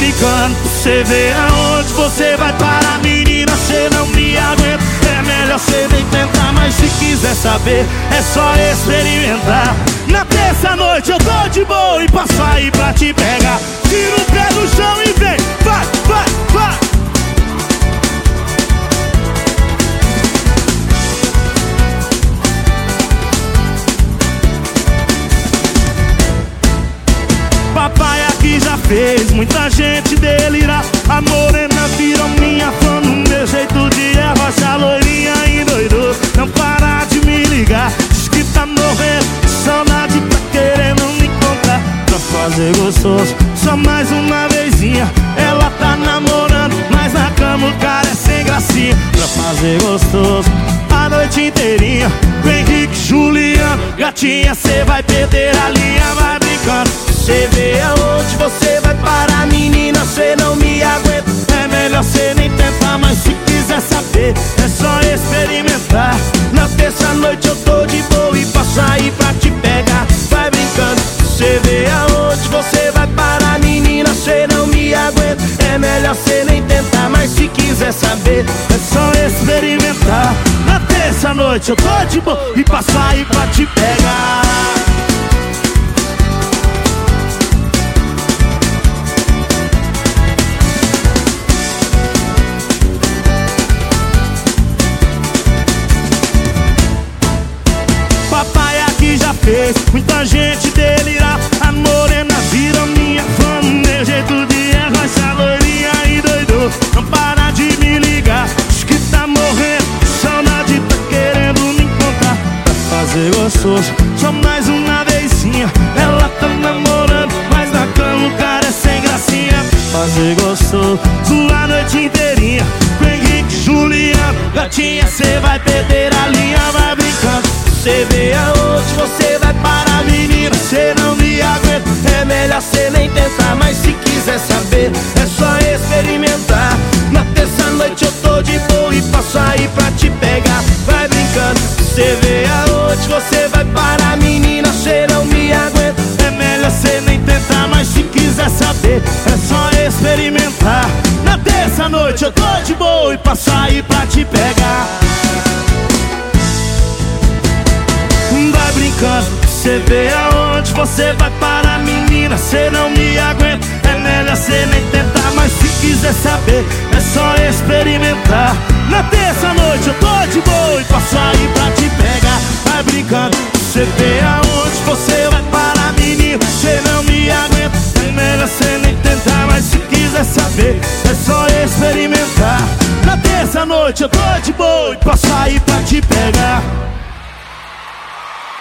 brincando, você vê aonde você vai parar, menina, você não me aguenta. É melhor você nem tentar, mas se quiser saber, é só experimentar. Na terça noite eu tô de boa e passo aí pra te pegar. Fez muita gente delirar. A morena virou minha fã no meu jeito de rocha loirinha e doidou. Não para de me ligar, diz que tá morrendo. Saudade tá querendo me encontrar pra fazer gostoso. Só mais uma vezinha, ela tá namorando, mas na cama o cara é sem gracinha. Pra fazer gostoso a noite inteirinha. Com Henrique, Juliano, gatinha, cê vai perder a linha, vai brincando. Cê vê aonde você vai parar, menina, cê não me aguenta. É melhor cê nem tentar, mas se quiser saber, é só experimentar. Na terça noite eu tô de boa e passo aí pra te pegar. Vai brincando, cê vê aonde você vai parar, menina, cê não me aguenta. É melhor cê nem tentar, mas se quiser saber, é só experimentar. Na terça noite eu tô de boa e passo aí pra te pegar. Fez muita gente delirar. A morena vira minha fã, meu jeito de é rocha loirinha e doidou. Não para de me ligar, diz que tá morrendo. Saudade tá querendo me encontrar pra fazer gostoso. Só mais uma vezinha, ela tá namorando, mas na cama o cara é sem gracinha. Fazer gostoso a noite inteirinha. Com Henrique, Juliano, gatinha, cê vai perder a linha, vai brincando. cê vê aonde você experimentar. Na terça noite eu tô de boa e passo aí pra te pegar. Vai brincando, cê vê aonde você vai parar, menina, cê não me aguenta. É melhor cê nem tentar, mas se quiser saber, é só experimentar. Na terça noite eu tô de boa e passo aí pra te pegar. Vai brincando, cê vê aonde noite eu tô de boa e pra sair pra te pegar.